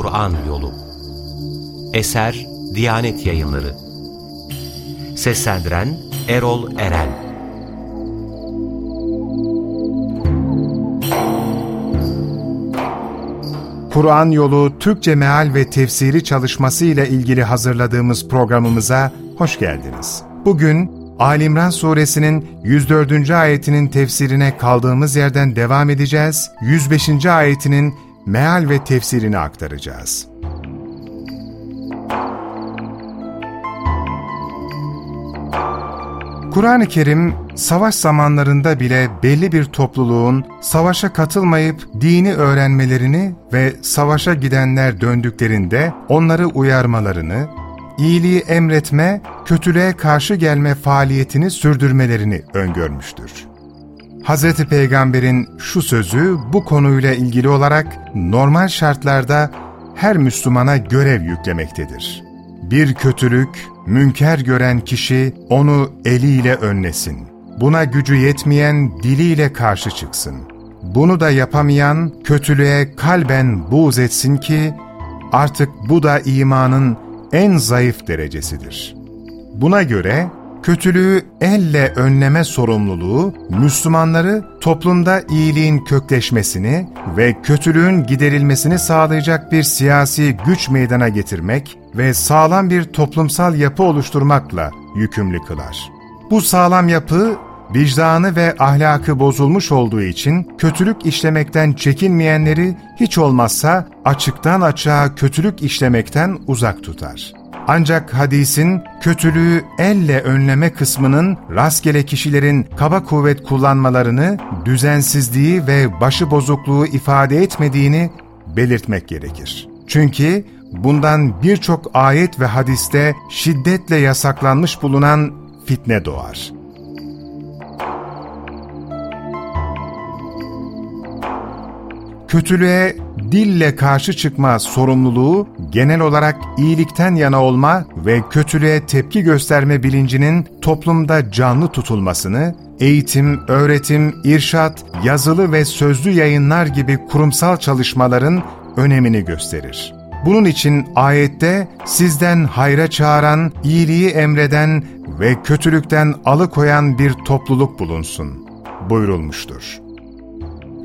Kur'an Yolu Eser Diyanet Yayınları Seslendiren Erol Eren Kur'an Yolu Türkçe Meal ve Tefsiri çalışması ile ilgili hazırladığımız programımıza hoş geldiniz. Bugün Ali suresinin 104. ayetinin tefsirine kaldığımız yerden devam edeceğiz. 105. ayetinin meal ve tefsirini aktaracağız. Kur'an-ı Kerim, savaş zamanlarında bile belli bir topluluğun savaşa katılmayıp dini öğrenmelerini ve savaşa gidenler döndüklerinde onları uyarmalarını, iyiliği emretme, kötülüğe karşı gelme faaliyetini sürdürmelerini öngörmüştür. Hz. Peygamber'in şu sözü bu konuyla ilgili olarak normal şartlarda her Müslümana görev yüklemektedir. Bir kötülük, münker gören kişi onu eliyle önlesin. Buna gücü yetmeyen diliyle karşı çıksın. Bunu da yapamayan kötülüğe kalben buğz etsin ki artık bu da imanın en zayıf derecesidir. Buna göre kötülüğü elle önleme sorumluluğu, Müslümanları toplumda iyiliğin kökleşmesini ve kötülüğün giderilmesini sağlayacak bir siyasi güç meydana getirmek ve sağlam bir toplumsal yapı oluşturmakla yükümlü kılar. Bu sağlam yapı, vicdanı ve ahlakı bozulmuş olduğu için kötülük işlemekten çekinmeyenleri hiç olmazsa açıktan açığa kötülük işlemekten uzak tutar. Ancak hadisin kötülüğü elle önleme kısmının rastgele kişilerin kaba kuvvet kullanmalarını, düzensizliği ve başıbozukluğu ifade etmediğini belirtmek gerekir. Çünkü bundan birçok ayet ve hadiste şiddetle yasaklanmış bulunan fitne doğar. Kötülüğe dille karşı çıkma sorumluluğu genel olarak iyilikten yana olma ve kötülüğe tepki gösterme bilincinin toplumda canlı tutulmasını, eğitim, öğretim, irşat, yazılı ve sözlü yayınlar gibi kurumsal çalışmaların önemini gösterir. Bunun için ayette sizden hayra çağıran, iyiliği emreden ve kötülükten alıkoyan bir topluluk bulunsun buyurulmuştur.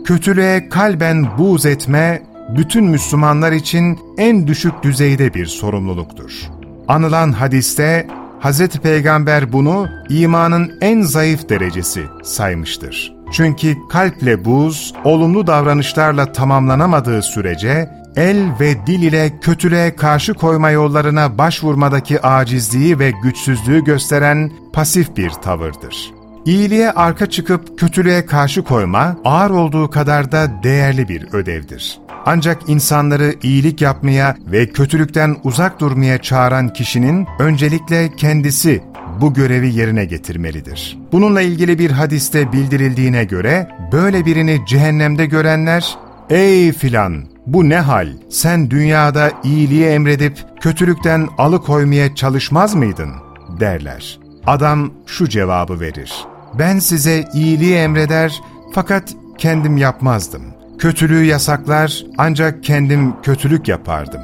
Kötülüğe kalben buğz etme, bütün Müslümanlar için en düşük düzeyde bir sorumluluktur. Anılan hadiste Hz. Peygamber bunu imanın en zayıf derecesi saymıştır. Çünkü kalple buz, olumlu davranışlarla tamamlanamadığı sürece el ve dil ile kötülüğe karşı koyma yollarına başvurmadaki acizliği ve güçsüzlüğü gösteren pasif bir tavırdır. İyiliğe arka çıkıp kötülüğe karşı koyma, ağır olduğu kadar da değerli bir ödevdir. Ancak insanları iyilik yapmaya ve kötülükten uzak durmaya çağıran kişinin öncelikle kendisi bu görevi yerine getirmelidir. Bununla ilgili bir hadiste bildirildiğine göre, böyle birini cehennemde görenler, ''Ey filan, bu ne hal? Sen dünyada iyiliği emredip kötülükten alıkoymaya çalışmaz mıydın?'' derler. Adam şu cevabı verir. Ben size iyiliği emreder fakat kendim yapmazdım. Kötülüğü yasaklar ancak kendim kötülük yapardım.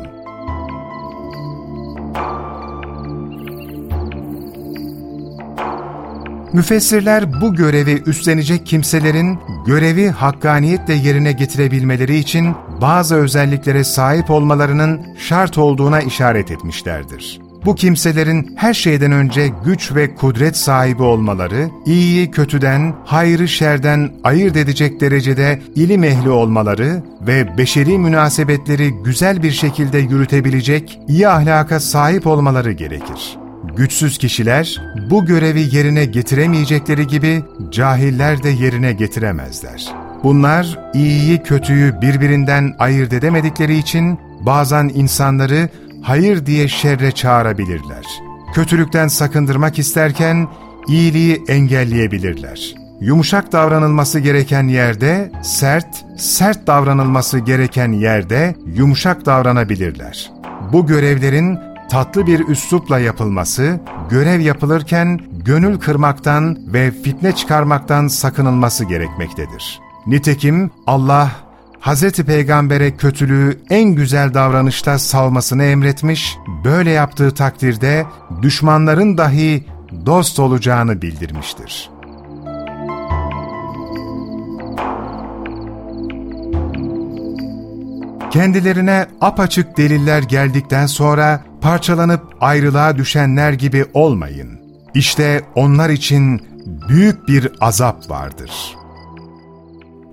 Müfessirler bu görevi üstlenecek kimselerin görevi hakkaniyetle yerine getirebilmeleri için bazı özelliklere sahip olmalarının şart olduğuna işaret etmişlerdir. Bu kimselerin her şeyden önce güç ve kudret sahibi olmaları, iyiyi kötüden, hayrı şerden ayırt edecek derecede ilim ehli olmaları ve beşeri münasebetleri güzel bir şekilde yürütebilecek iyi ahlaka sahip olmaları gerekir. Güçsüz kişiler bu görevi yerine getiremeyecekleri gibi cahiller de yerine getiremezler. Bunlar iyiyi kötüyü birbirinden ayırt edemedikleri için bazen insanları hayır diye şerre çağırabilirler. Kötülükten sakındırmak isterken iyiliği engelleyebilirler. Yumuşak davranılması gereken yerde sert, sert davranılması gereken yerde yumuşak davranabilirler. Bu görevlerin tatlı bir üslupla yapılması, görev yapılırken gönül kırmaktan ve fitne çıkarmaktan sakınılması gerekmektedir. Nitekim Allah Hz. Peygamber'e kötülüğü en güzel davranışta salmasını emretmiş, böyle yaptığı takdirde düşmanların dahi dost olacağını bildirmiştir. Kendilerine apaçık deliller geldikten sonra parçalanıp ayrılığa düşenler gibi olmayın. İşte onlar için büyük bir azap vardır.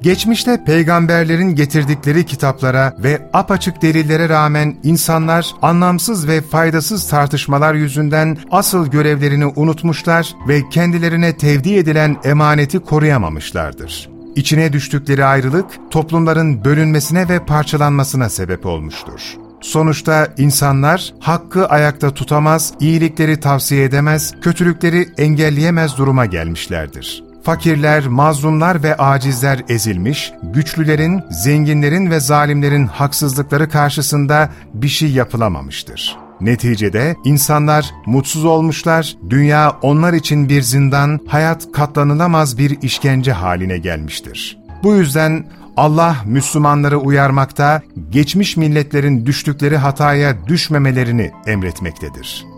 Geçmişte peygamberlerin getirdikleri kitaplara ve apaçık delillere rağmen insanlar anlamsız ve faydasız tartışmalar yüzünden asıl görevlerini unutmuşlar ve kendilerine tevdi edilen emaneti koruyamamışlardır. İçine düştükleri ayrılık toplumların bölünmesine ve parçalanmasına sebep olmuştur. Sonuçta insanlar hakkı ayakta tutamaz, iyilikleri tavsiye edemez, kötülükleri engelleyemez duruma gelmişlerdir. Fakirler, mazlumlar ve acizler ezilmiş, güçlülerin, zenginlerin ve zalimlerin haksızlıkları karşısında bir şey yapılamamıştır. Neticede insanlar mutsuz olmuşlar, dünya onlar için bir zindan, hayat katlanılamaz bir işkence haline gelmiştir. Bu yüzden Allah Müslümanları uyarmakta, geçmiş milletlerin düştükleri hataya düşmemelerini emretmektedir.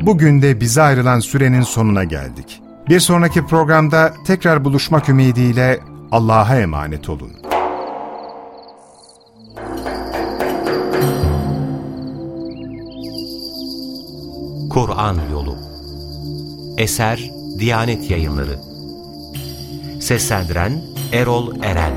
Bugün de bize ayrılan sürenin sonuna geldik. Bir sonraki programda tekrar buluşmak ümidiyle Allah'a emanet olun. Kur'an Yolu Eser Diyanet Yayınları Seslendiren Erol Eren